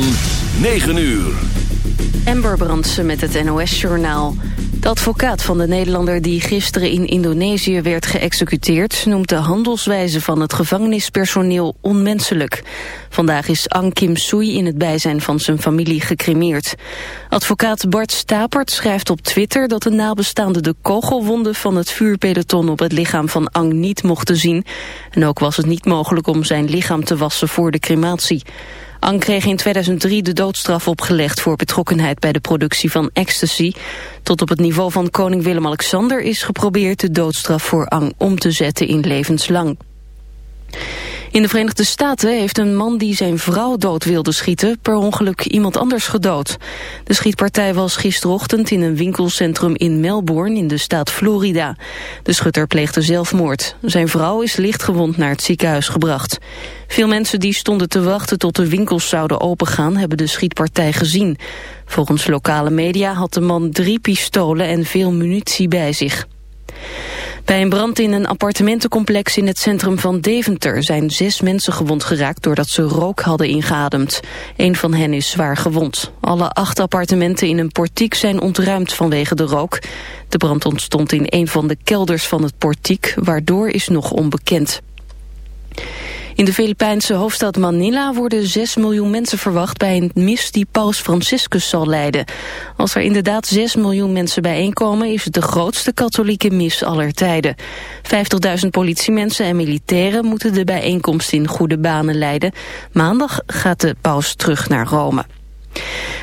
van 9 uur. Amber Brandsen met het NOS-journaal. De advocaat van de Nederlander die gisteren in Indonesië werd geëxecuteerd... noemt de handelswijze van het gevangenispersoneel onmenselijk. Vandaag is Ang Kim Sui in het bijzijn van zijn familie gecremeerd. Advocaat Bart Stapert schrijft op Twitter dat de nabestaanden de kogelwonden van het vuurpeloton op het lichaam van Ang niet mochten zien. En ook was het niet mogelijk om zijn lichaam te wassen voor de crematie. Ang kreeg in 2003 de doodstraf opgelegd voor betrokkenheid bij de productie van ecstasy. Tot op het niveau van koning Willem-Alexander is geprobeerd de doodstraf voor Ang om te zetten in levenslang. In de Verenigde Staten heeft een man die zijn vrouw dood wilde schieten... per ongeluk iemand anders gedood. De schietpartij was gisterochtend in een winkelcentrum in Melbourne... in de staat Florida. De schutter pleegde zelfmoord. Zijn vrouw is lichtgewond naar het ziekenhuis gebracht. Veel mensen die stonden te wachten tot de winkels zouden opengaan... hebben de schietpartij gezien. Volgens lokale media had de man drie pistolen en veel munitie bij zich. Bij een brand in een appartementencomplex in het centrum van Deventer zijn zes mensen gewond geraakt doordat ze rook hadden ingeademd. Een van hen is zwaar gewond. Alle acht appartementen in een portiek zijn ontruimd vanwege de rook. De brand ontstond in een van de kelders van het portiek, waardoor is nog onbekend. In de Filipijnse hoofdstad Manila worden 6 miljoen mensen verwacht bij een mis die paus Franciscus zal leiden. Als er inderdaad 6 miljoen mensen bijeenkomen is het de grootste katholieke mis aller tijden. 50.000 politiemensen en militairen moeten de bijeenkomst in goede banen leiden. Maandag gaat de paus terug naar Rome.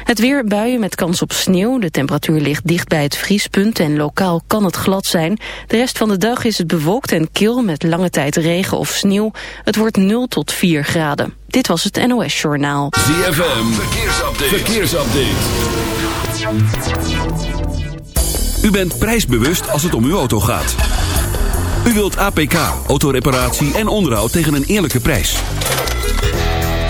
Het weer buien met kans op sneeuw. De temperatuur ligt dicht bij het vriespunt en lokaal kan het glad zijn. De rest van de dag is het bewolkt en kil met lange tijd regen of sneeuw. Het wordt 0 tot 4 graden. Dit was het NOS Journaal. ZFM, verkeersupdate. verkeersupdate. U bent prijsbewust als het om uw auto gaat. U wilt APK, autoreparatie en onderhoud tegen een eerlijke prijs.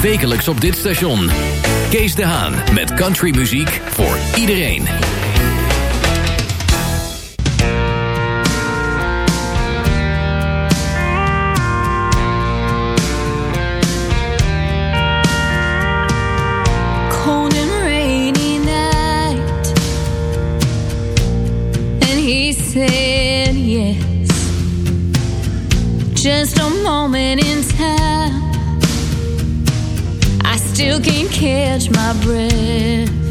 Wekelijks op dit station. Kees de Haan met countrymuziek voor iedereen. Cold still can't catch my breath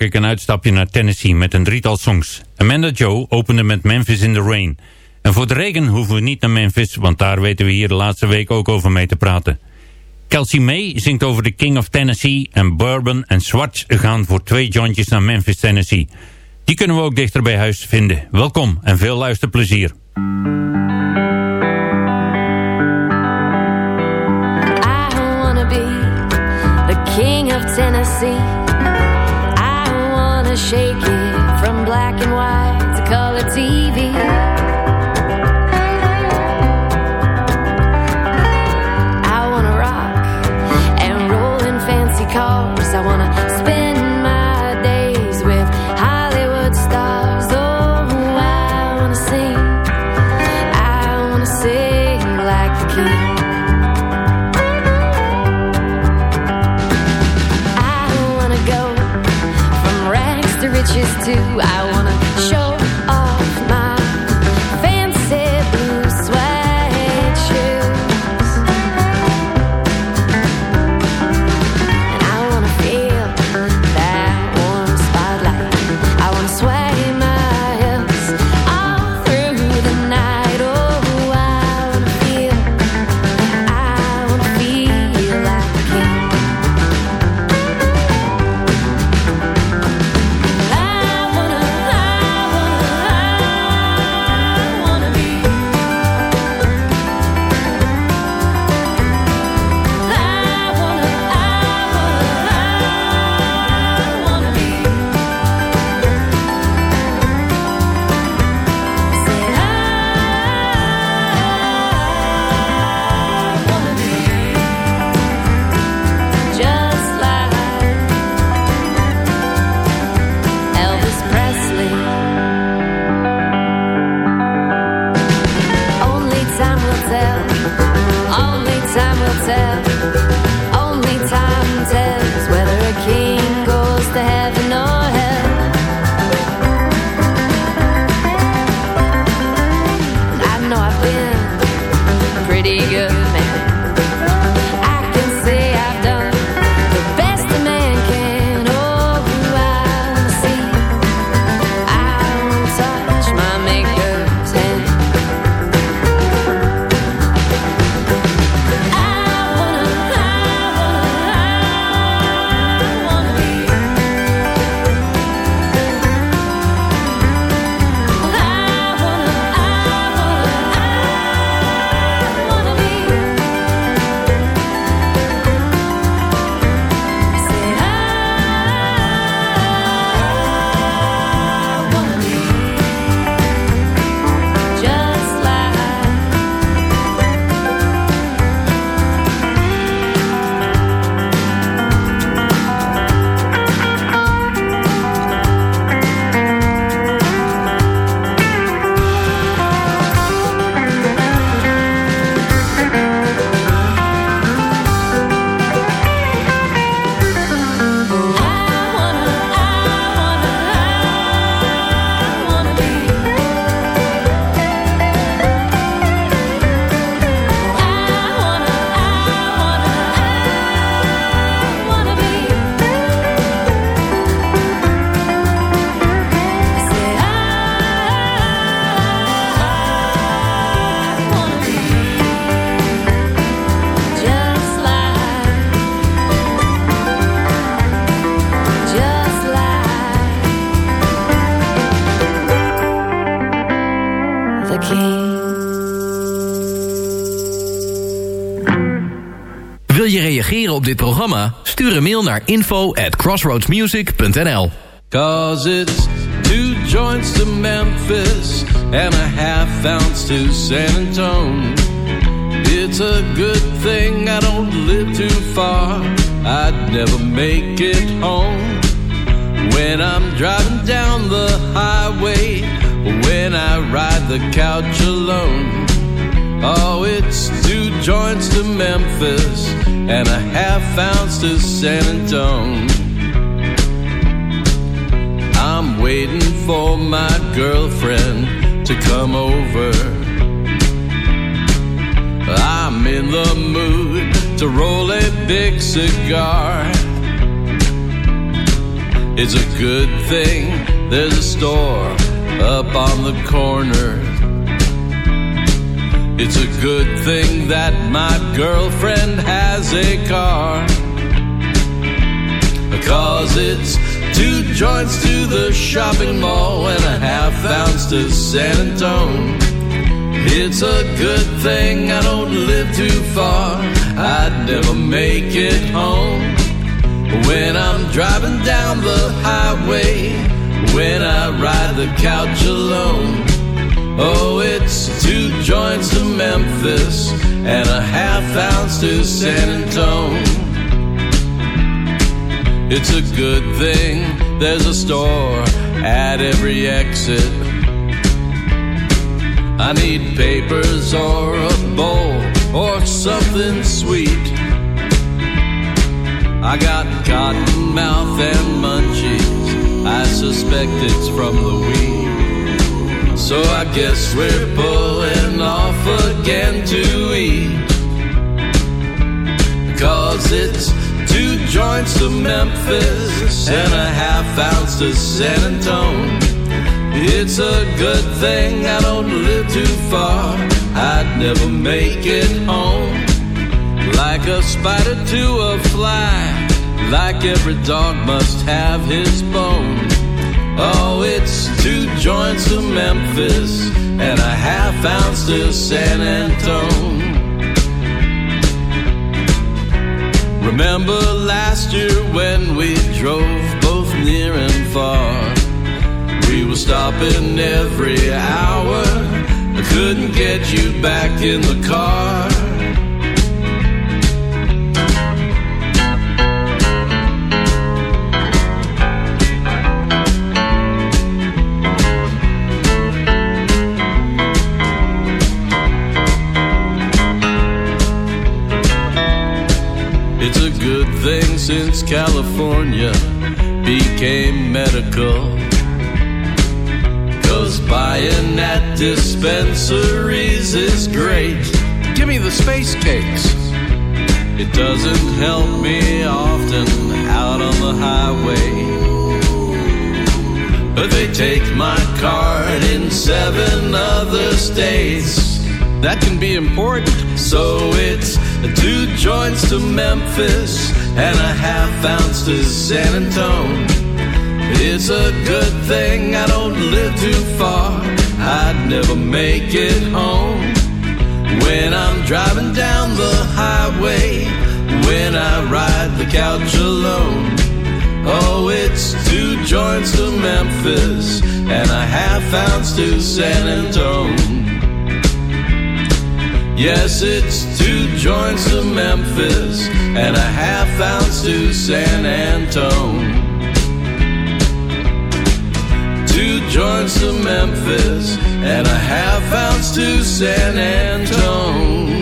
ik een uitstapje naar Tennessee met een drietal songs. Amanda Joe opende met Memphis in the Rain. En voor de regen hoeven we niet naar Memphis, want daar weten we hier de laatste week ook over mee te praten. Kelsey May zingt over de King of Tennessee en Bourbon en Swatch gaan voor twee jointjes naar Memphis, Tennessee. Die kunnen we ook dichter bij huis vinden. Welkom en veel luisterplezier. king of Tennessee. Black and white programma? Stuur een mail naar info at crossroadsmusic.nl Cause it's two joints to Memphis and a half ounce to San Antonio. It's a good thing I don't live too far. I'd never make it home. When I'm driving down the highway, when I ride the couch alone. Oh, it's two joints to Memphis and a half ounce to San Antone. I'm waiting for my girlfriend to come over. I'm in the mood to roll a big cigar. It's a good thing there's a store up on the corner. It's a good thing that my girlfriend has a car. Cause it's two joints to the shopping mall and a half ounce to San Antone. It's a good thing I don't live too far. I'd never make it home. When I'm driving down the highway, when I ride the couch alone. Oh, it's two joints to Memphis and a half ounce to San Antone. It's a good thing there's a store at every exit. I need papers or a bowl or something sweet. I got cotton mouth and munchies. I suspect it's from the weed. So I guess we're pulling off again to eat. Cause it's two joints to Memphis and a half ounce to San Antone. It's a good thing I don't live too far. I'd never make it home. Like a spider to a fly, like every dog must have his bone. Oh, it's two joints to Memphis and a half ounce to San Antone. Remember last year when we drove both near and far? We were stopping every hour. I couldn't get you back in the car. California became medical. Cause buying at dispensaries is great. Give me the space cakes. It doesn't help me often out on the highway. But they take my card in seven other states. That can be important. So it's two joints to Memphis and a half ounce to San Antone. It's a good thing I don't live too far. I'd never make it home. When I'm driving down the highway, when I ride the couch alone. Oh, it's two joints to Memphis and a half ounce to San Antone. Yes, it's two joints to Memphis and a half ounce to San Antone. Two joints to Memphis and a half ounce to San Antone.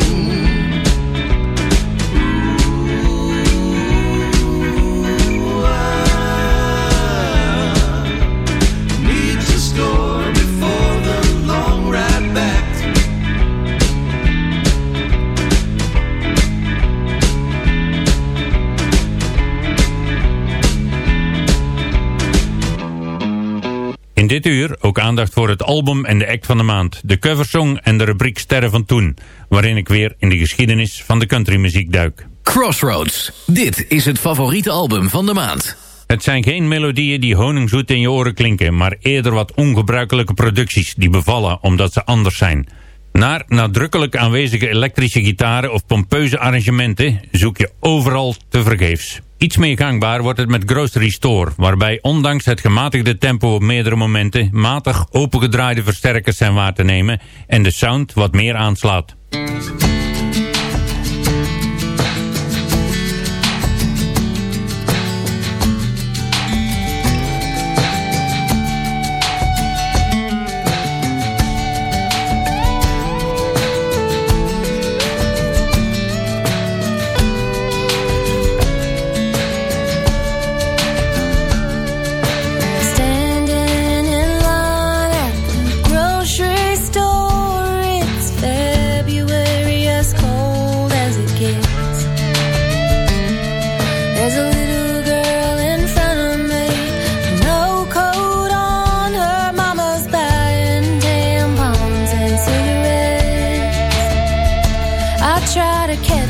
Dit uur ook aandacht voor het album en de act van de maand, de coversong en de rubriek Sterren van Toen, waarin ik weer in de geschiedenis van de countrymuziek duik. Crossroads. Dit is het favoriete album van de maand. Het zijn geen melodieën die honingzoet in je oren klinken, maar eerder wat ongebruikelijke producties die bevallen omdat ze anders zijn. Naar nadrukkelijk aanwezige elektrische gitaren of pompeuze arrangementen zoek je overal te vergeefs. Iets meer gangbaar wordt het met Grocery Store, waarbij ondanks het gematigde tempo op meerdere momenten matig opengedraaide versterkers zijn waar te nemen en de sound wat meer aanslaat. try to catch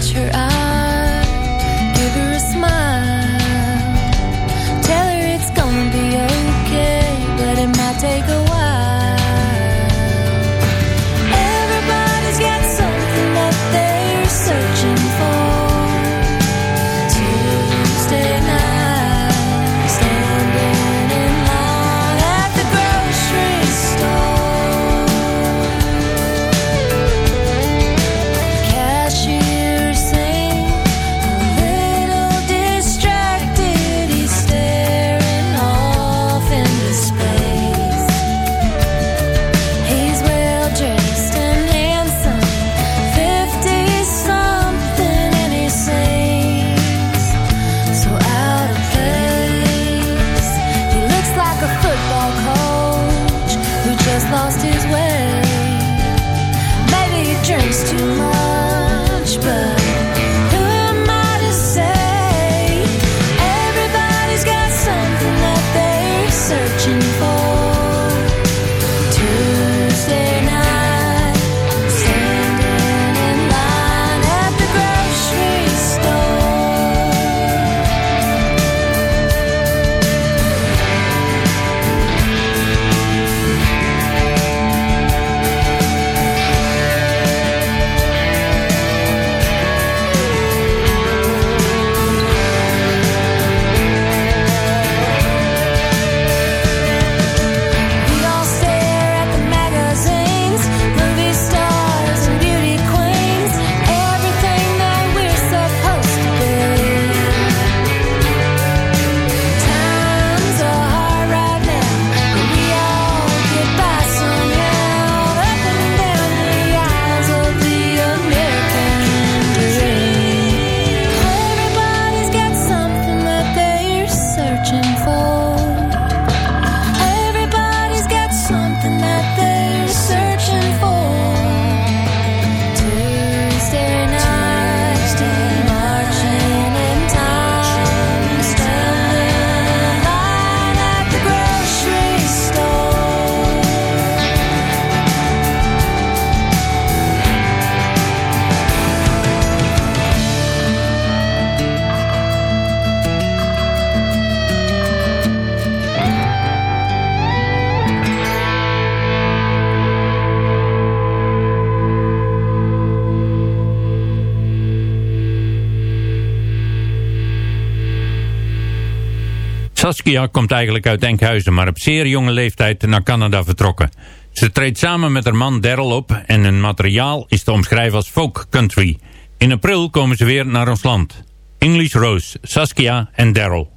Saskia komt eigenlijk uit Enkhuizen, maar op zeer jonge leeftijd naar Canada vertrokken. Ze treedt samen met haar man Daryl op en hun materiaal is te omschrijven als folk country. In april komen ze weer naar ons land. English Rose, Saskia en Daryl.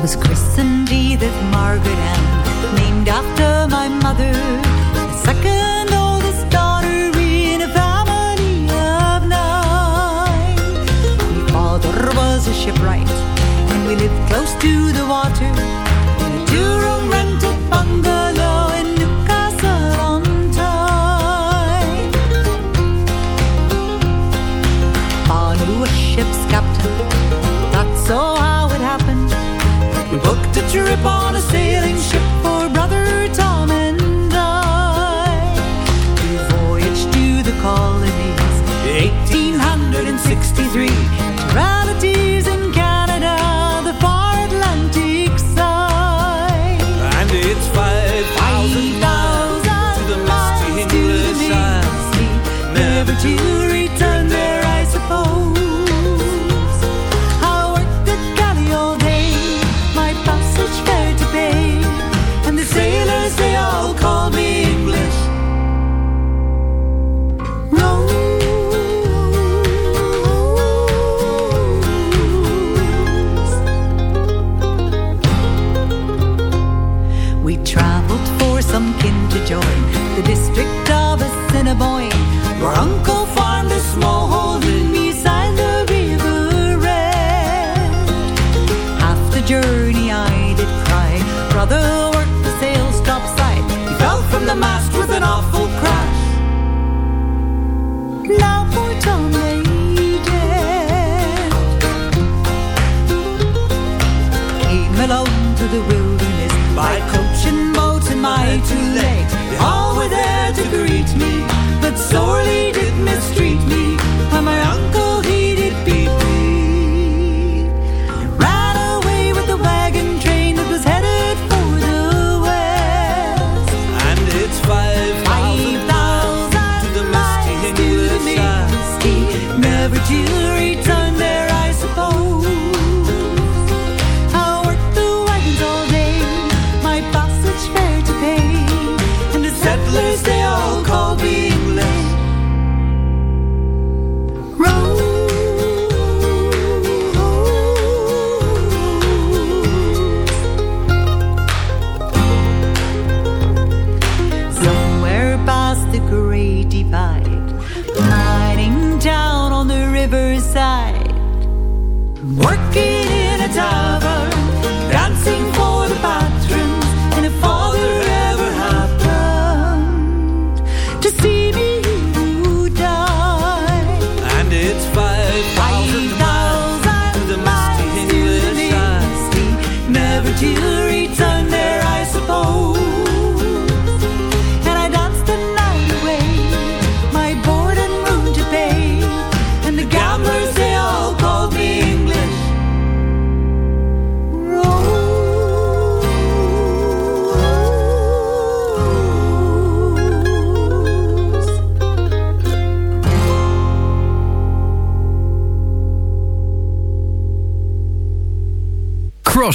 Was christened Edith Margaret to the water.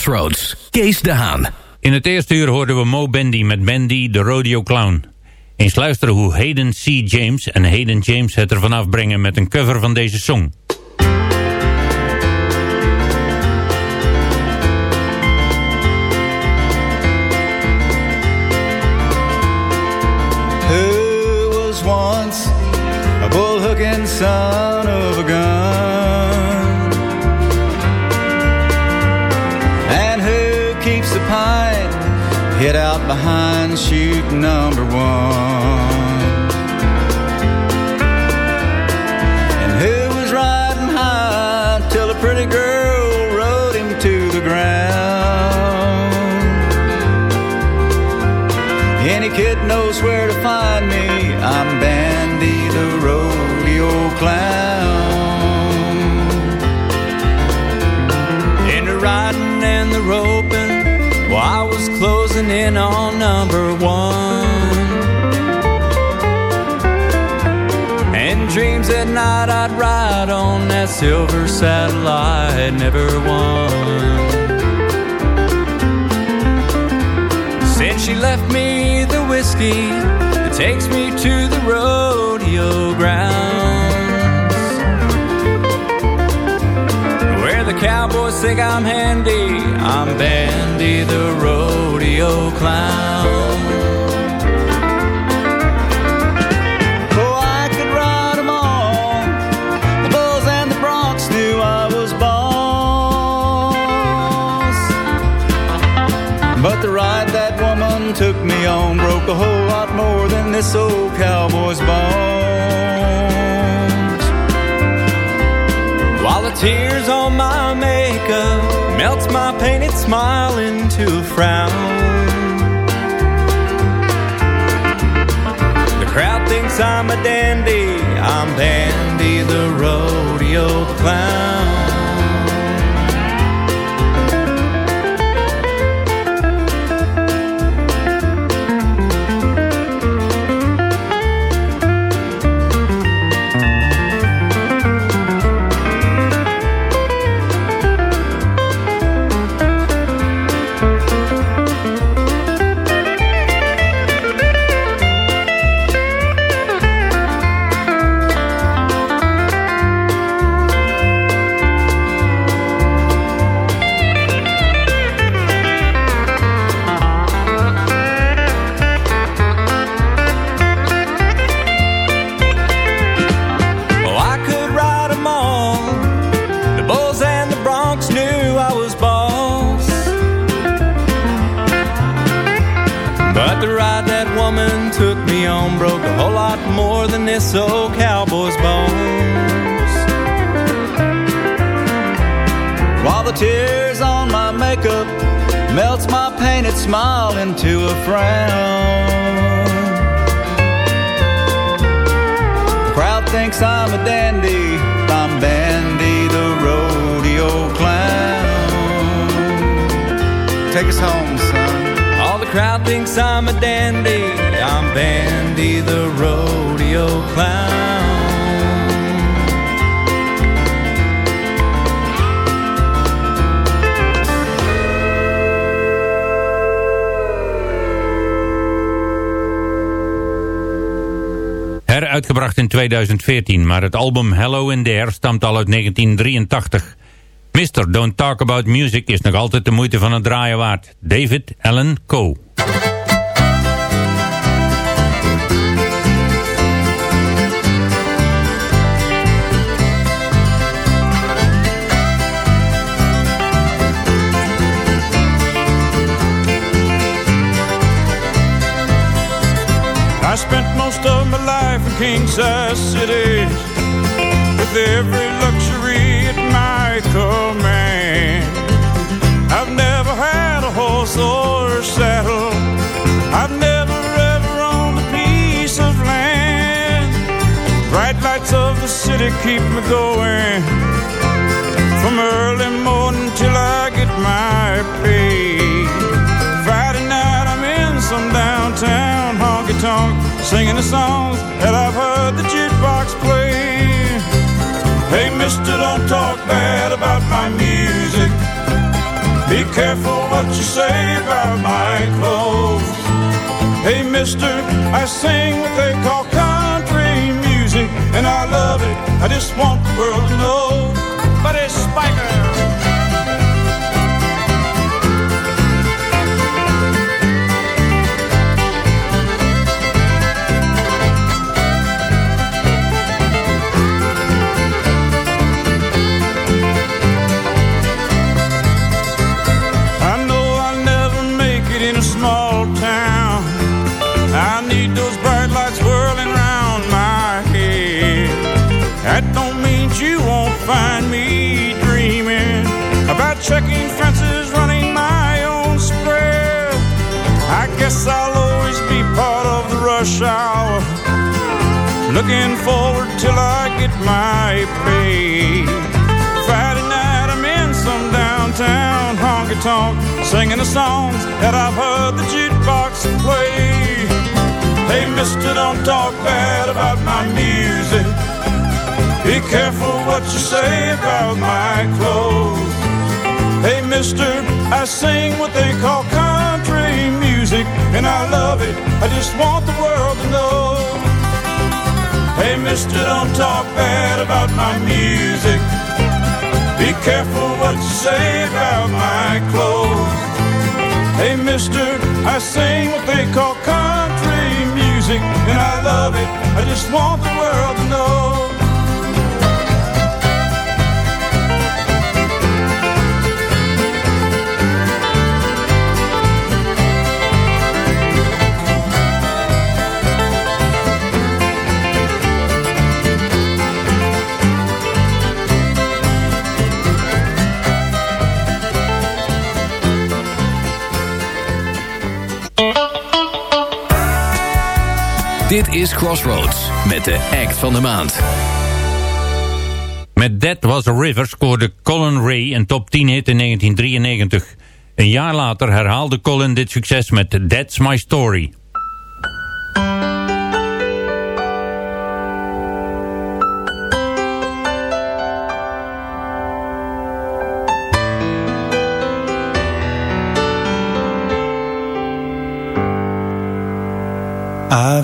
Crossroads, Kees de Haan. In het eerste uur hoorden we Mo Bendy met Bendy, de rodeo clown. Eens luisteren hoe Hayden C. James en Hayden James het ervan afbrengen met een cover van deze song. Hid out behind shoot number one? And who was riding high till a pretty girl rode him to the ground? Any kid knows where to find me. I'm Bandy the rodeo clown. In on number one. And dreams at night I'd ride on that silver satellite, never won. Since she left me the whiskey that takes me cowboys think I'm handy, I'm Bandy the rodeo clown. Oh, I could all. The Bulls and the knew I was boss. But the ride that woman took me on broke a whole lot more than this old cowboy's bones. Tears on my makeup melts my painted smile into a frown. The crowd thinks I'm a dandy, I'm Bandy the rodeo clown. 2014, maar het album Hello in There stamt al uit 1983. Mr. Don't Talk About Music is nog altijd de moeite van het draaien waard. David Allen Coe. I king-size cities with every luxury at my command. I've never had a horse or a saddle. I've never ever owned a piece of land. Bright lights of the city keep me going from early morning till I get my pay. Friday night I'm in some downtown honky tonk, singing the songs that I've heard the jukebox play. Hey, mister, don't talk bad about my music. Be careful what you say about my clothes. Hey, mister, I sing what they call country music, and I love it. I just want the world to know. That don't mean you won't find me dreaming about checking fences, running my own spread. I guess I'll always be part of the rush hour. Looking forward till I get my pay. Friday night I'm in some downtown honky tonk, singing the songs that I've heard the jukebox play. Hey, mister, don't talk bad about my music. Be careful what you say about my clothes. Hey, mister, I sing what they call country music, and I love it. I just want the world to know. Hey, mister, don't talk bad about my music. Be careful what you say about my clothes. Hey, mister, I sing what they call country music, and I love it. I just want the world to know. Dit is Crossroads met de act van de maand. Met That Was a River scoorde Colin Ray een top 10 hit in 1993. Een jaar later herhaalde Colin dit succes met That's My Story.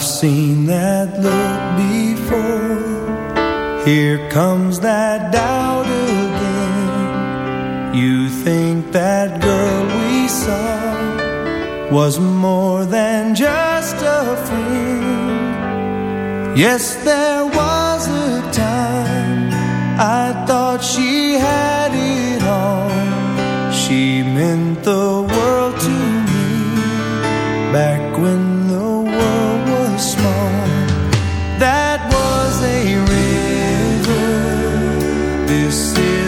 I've seen that look before. Here comes that doubt again. You think that girl we saw was more than just a friend. Yes, there was a time I thought she had it all. She meant the was a river. This is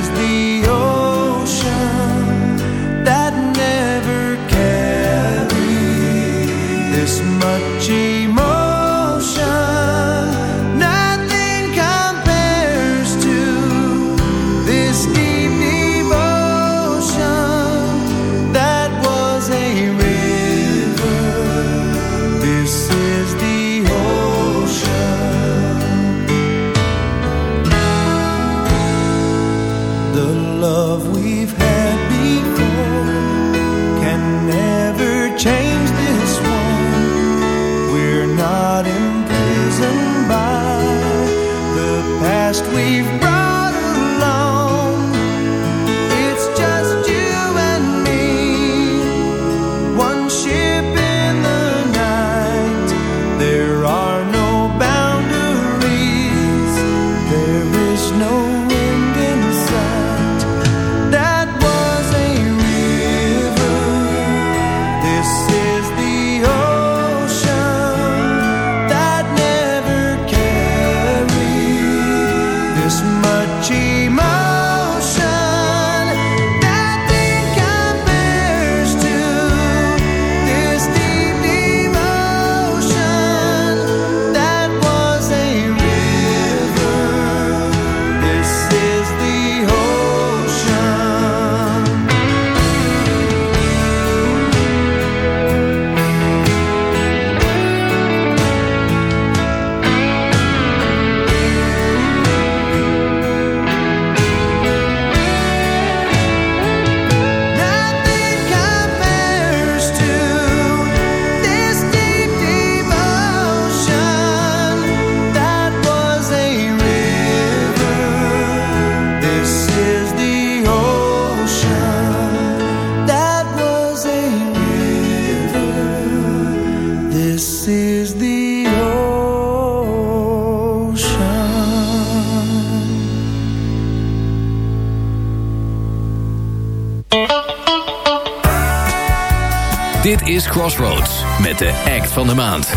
Met de act van de maand.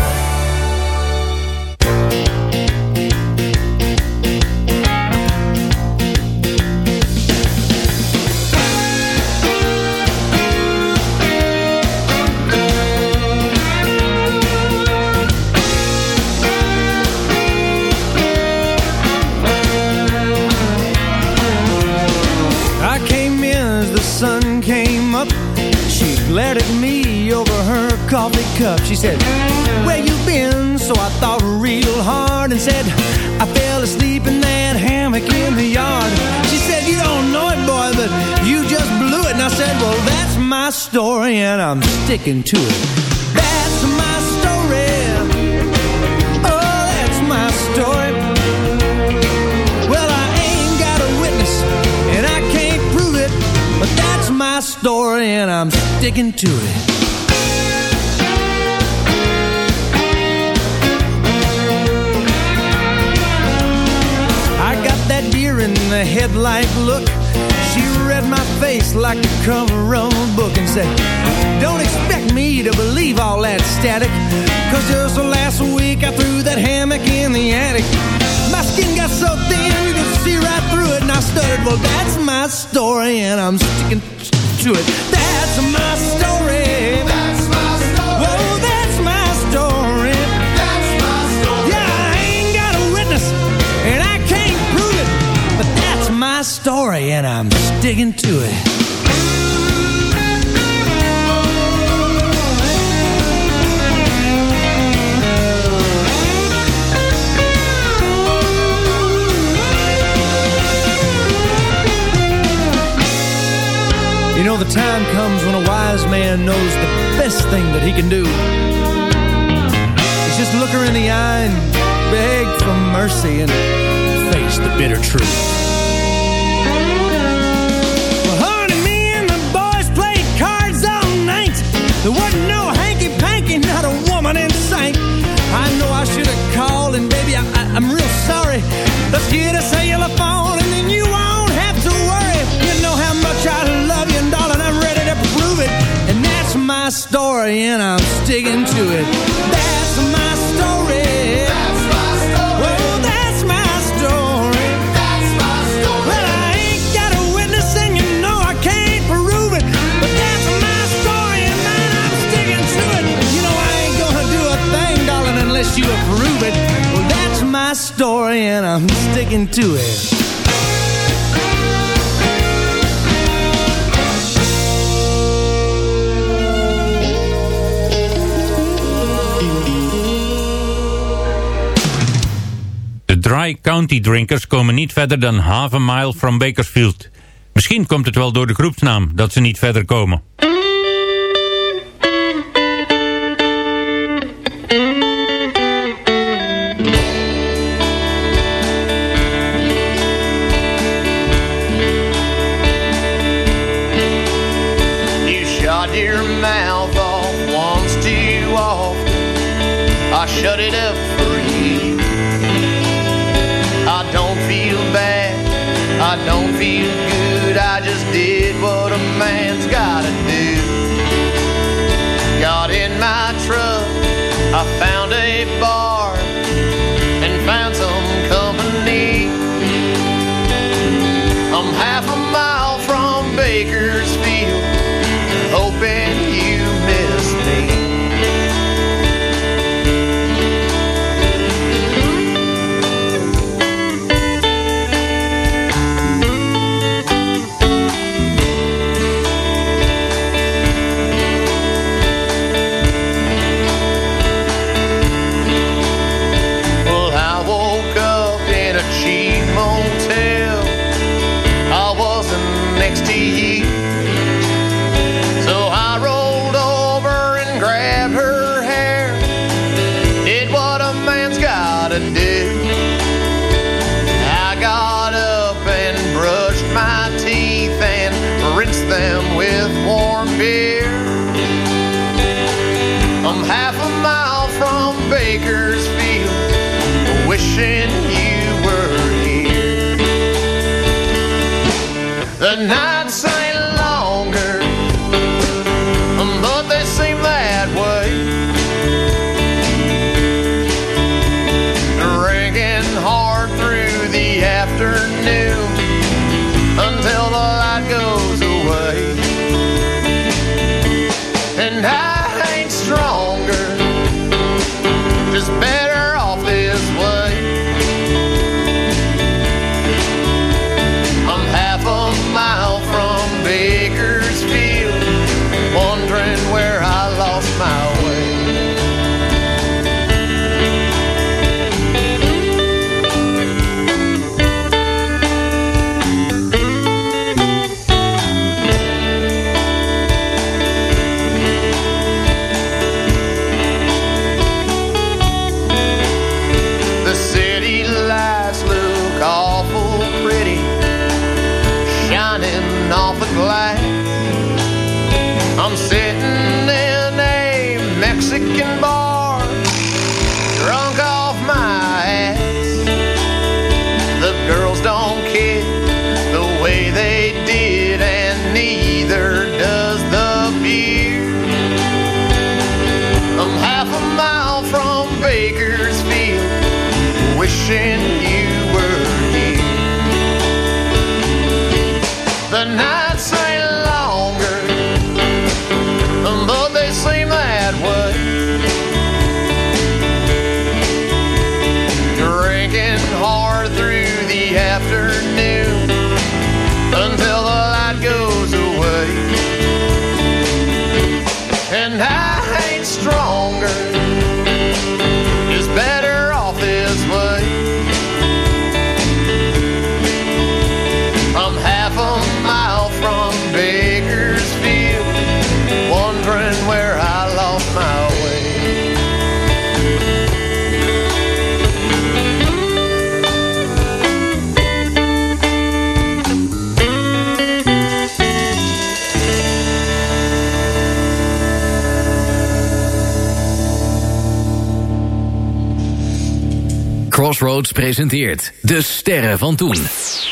Sticking to it. That's my story. Oh, that's my story. Well, I ain't got a witness, and I can't prove it, but that's my story, and I'm sticking to it. I got that deer in the headlight look. Like the cover of a book and said, Don't expect me to believe all that static. Cause just last week I threw that hammock in the attic. My skin got so thin you could see right through it. And I stuttered, Well, that's my story, and I'm sticking to it. That's my story. That's my story. Whoa, that's my story. That's my story. Yeah, I ain't got a witness, and I can't prove it. But that's my story, and I'm sticking to it. The time comes when a wise man knows the best thing that he can do is just look her in the eye and beg for mercy and face the bitter truth. Well, honey, me and the boys played cards all night. There wasn't no hanky-panky, not a woman in sight. I know I should have called, and baby, I, I, I'm real sorry. Let's get a cellular phone, story, and I'm sticking to it. That's my story. That's my story. That's my story. That's my story. Well, I ain't got a witness, and you know I can't prove it. But that's my story, and man, I'm sticking to it. You know I ain't gonna do a thing, darling, unless you approve it. Well, that's my story, and I'm sticking to it. County Drinkers komen niet verder dan half a mile from Bakersfield. Misschien komt het wel door de groepsnaam dat ze niet verder komen. afternoon. Presenteert De Sterren van Toen.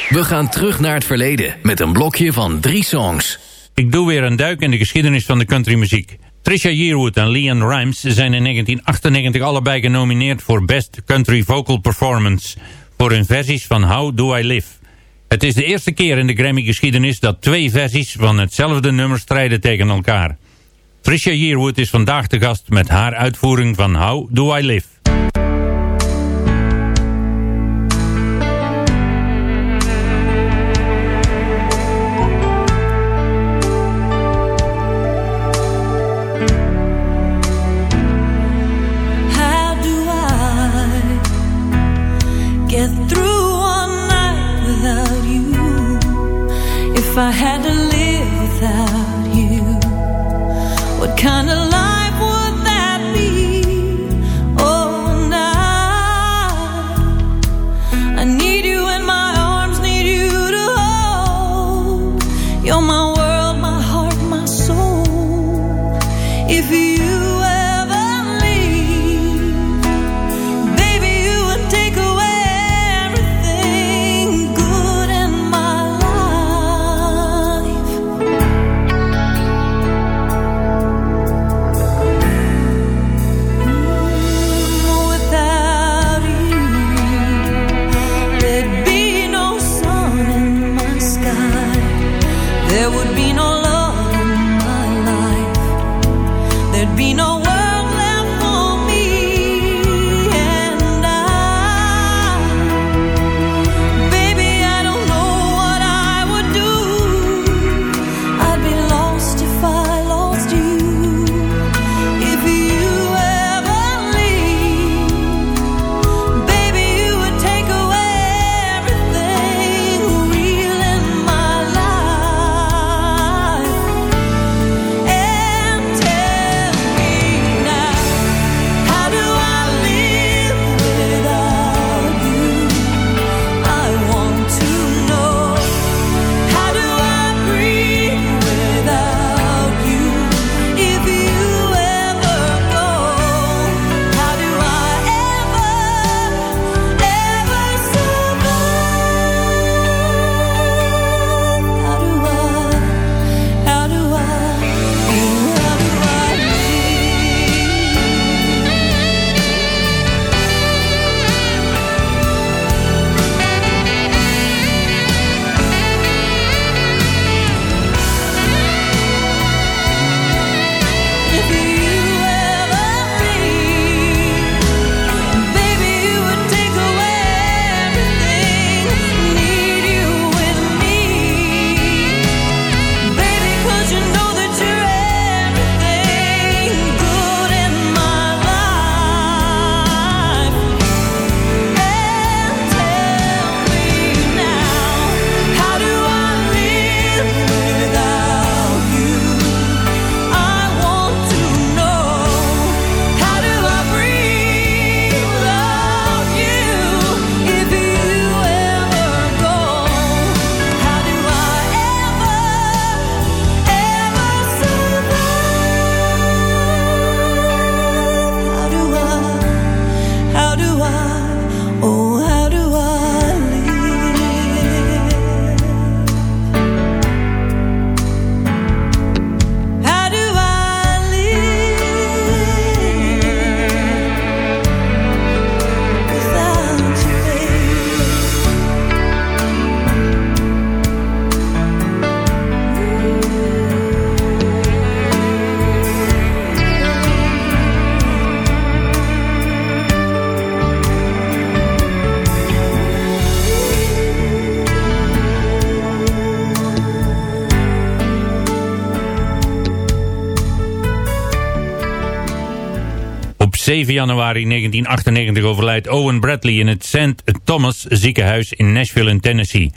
We gaan terug naar het verleden met een blokje van drie songs. Ik doe weer een duik in de geschiedenis van de countrymuziek. Trisha Yearwood en Leon Rimes zijn in 1998 allebei genomineerd voor Best Country Vocal Performance voor hun versies van How Do I Live. Het is de eerste keer in de Grammy-geschiedenis dat twee versies van hetzelfde nummer strijden tegen elkaar. Trisha Yearwood is vandaag de gast met haar uitvoering van How Do I Live. Get through one night without you? If I had to there would be no 7 januari 1998 overlijdt Owen Bradley in het St. Thomas ziekenhuis in Nashville in Tennessee.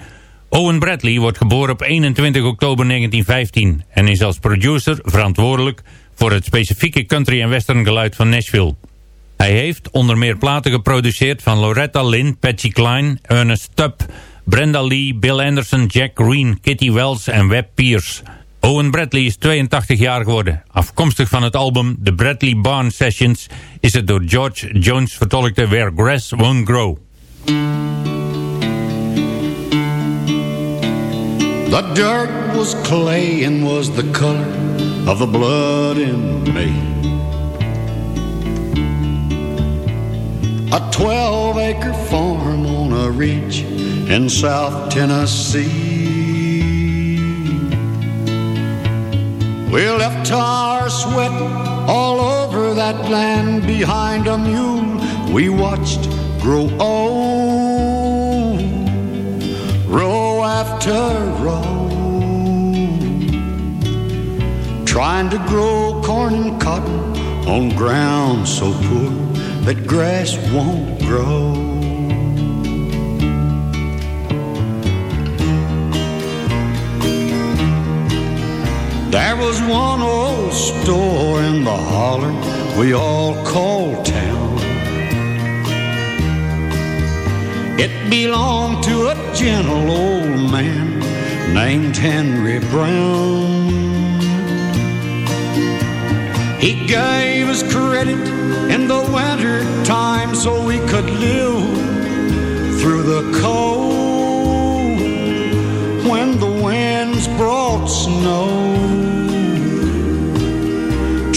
Owen Bradley wordt geboren op 21 oktober 1915 en is als producer verantwoordelijk voor het specifieke country en western geluid van Nashville. Hij heeft onder meer platen geproduceerd van Loretta Lynn, Patsy Cline, Ernest Tubb, Brenda Lee, Bill Anderson, Jack Green, Kitty Wells en Webb Pierce. Owen Bradley is 82 jaar geworden. Afkomstig van het album The Bradley Barn Sessions is het door George Jones vertolkte Where Grass Won't Grow. The dirt was clay and was the color of the blood in me. A 12 acre farm on a ridge in South Tennessee. We left our sweat all over that land behind a mule we watched grow old, row after row, trying to grow corn and cotton on ground so poor that grass won't grow. One old store in the holler we all called town. It belonged to a gentle old man named Henry Brown. He gave us credit in the winter time so we could live through the cold when the winds brought snow.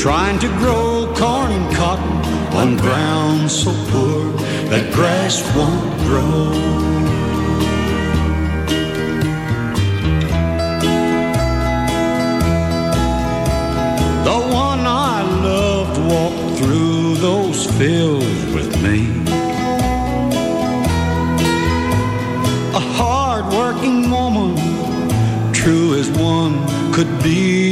Trying to grow corn and cotton on ground so poor that grass won't grow. The one I loved walked through those fields with me. A hard-working woman, true as one could be.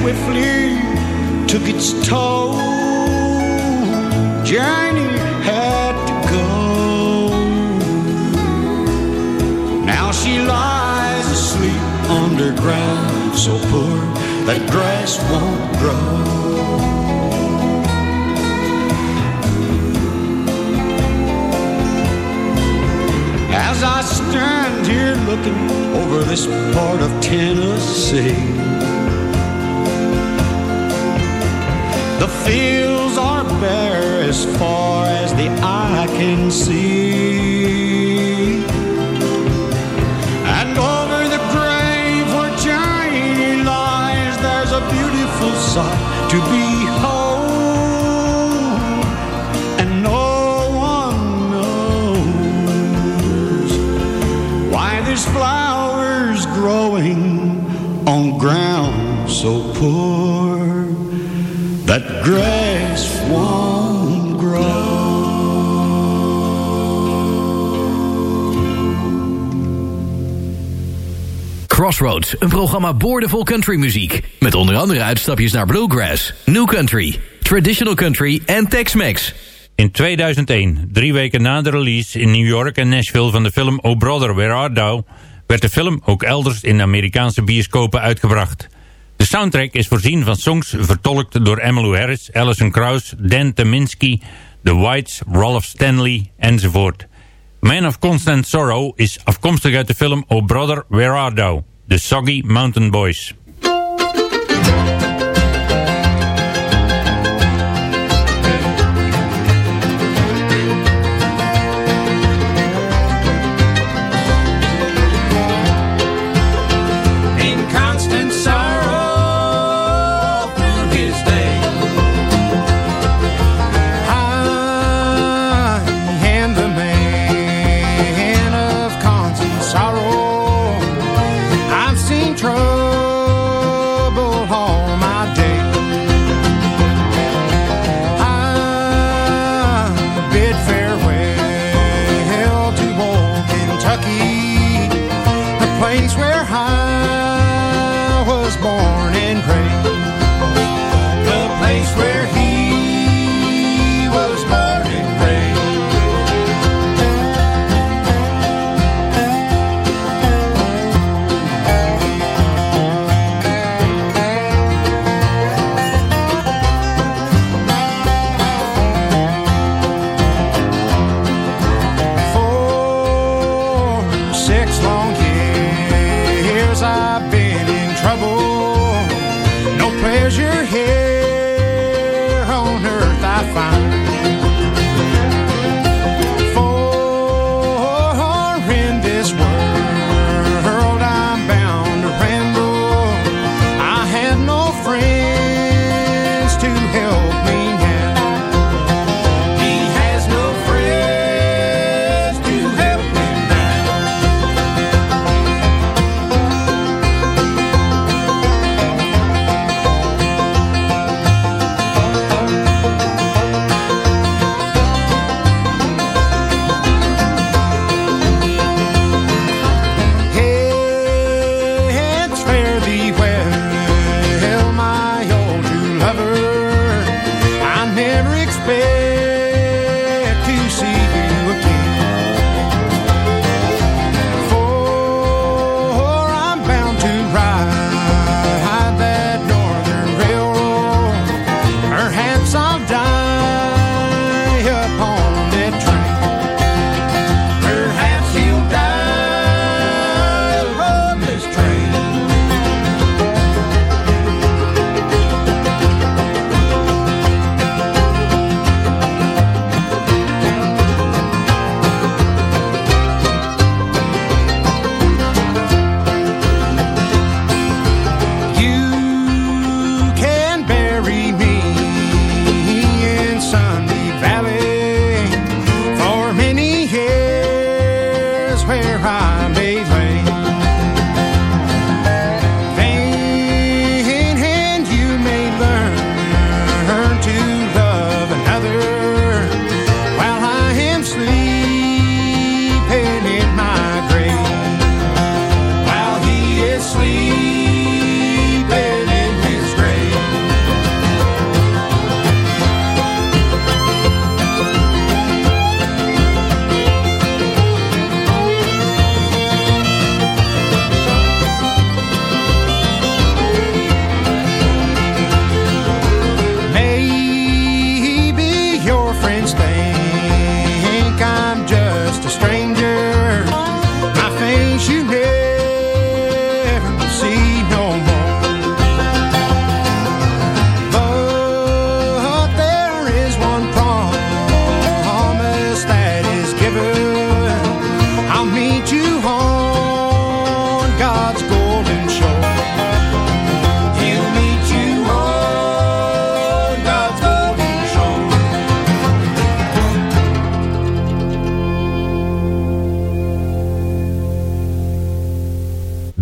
Swiftly took its toll. Journey had to go. Now she lies asleep underground, so poor that grass won't grow. As I stand here looking over this part of Tennessee, the fields are bare as far as the eye can see. And over the grave where Janie lies, there's a beautiful sight to behold. And no one knows why there's flowers growing on ground so poor that grass won't grow. Crossroads, een programma boordevol countrymuziek. Met onder andere uitstapjes naar bluegrass, new country, traditional country en Tex-Mex. In 2001, drie weken na de release in New York en Nashville van de film Oh Brother, Where Art Thou, werd de film ook elders in de Amerikaanse bioscopen uitgebracht. De soundtrack is voorzien van songs vertolkt door Emmylou Harris, Alison Krauss, Dan Teminski, The Whites, Ralph Stanley enzovoort. Man of Constant Sorrow is afkomstig uit de film Oh Brother, Where Art Thou? The Soggy Mountain Boys.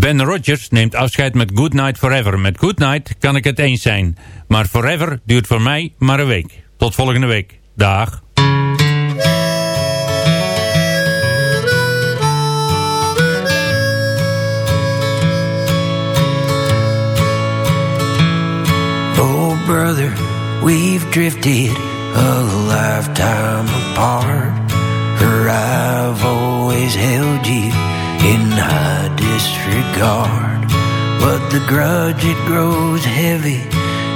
Ben Rogers neemt afscheid met Goodnight Forever. Met Goodnight kan ik het eens zijn. Maar Forever duurt voor mij maar een week. Tot volgende week. Dag. Oh brother, we've drifted a lifetime apart. I've always held you in high disregard. But the grudge, it grows heavy,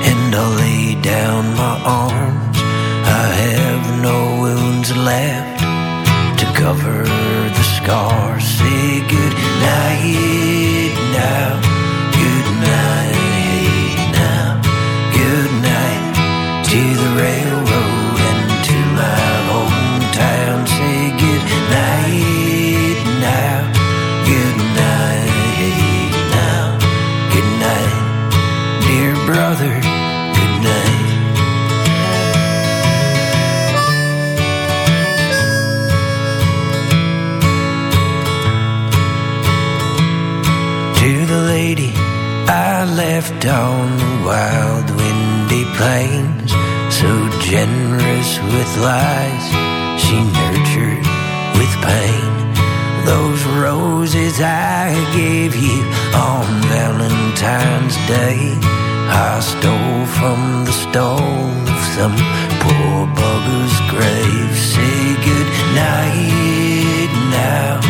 and I lay down my arms. I have no wounds left to cover the scars. Say goodnight now. left on the wild windy plains, so generous with lies, she nurtured with pain. Those roses I gave you on Valentine's Day, I stole from the stone of some poor bugger's grave. Say good night now.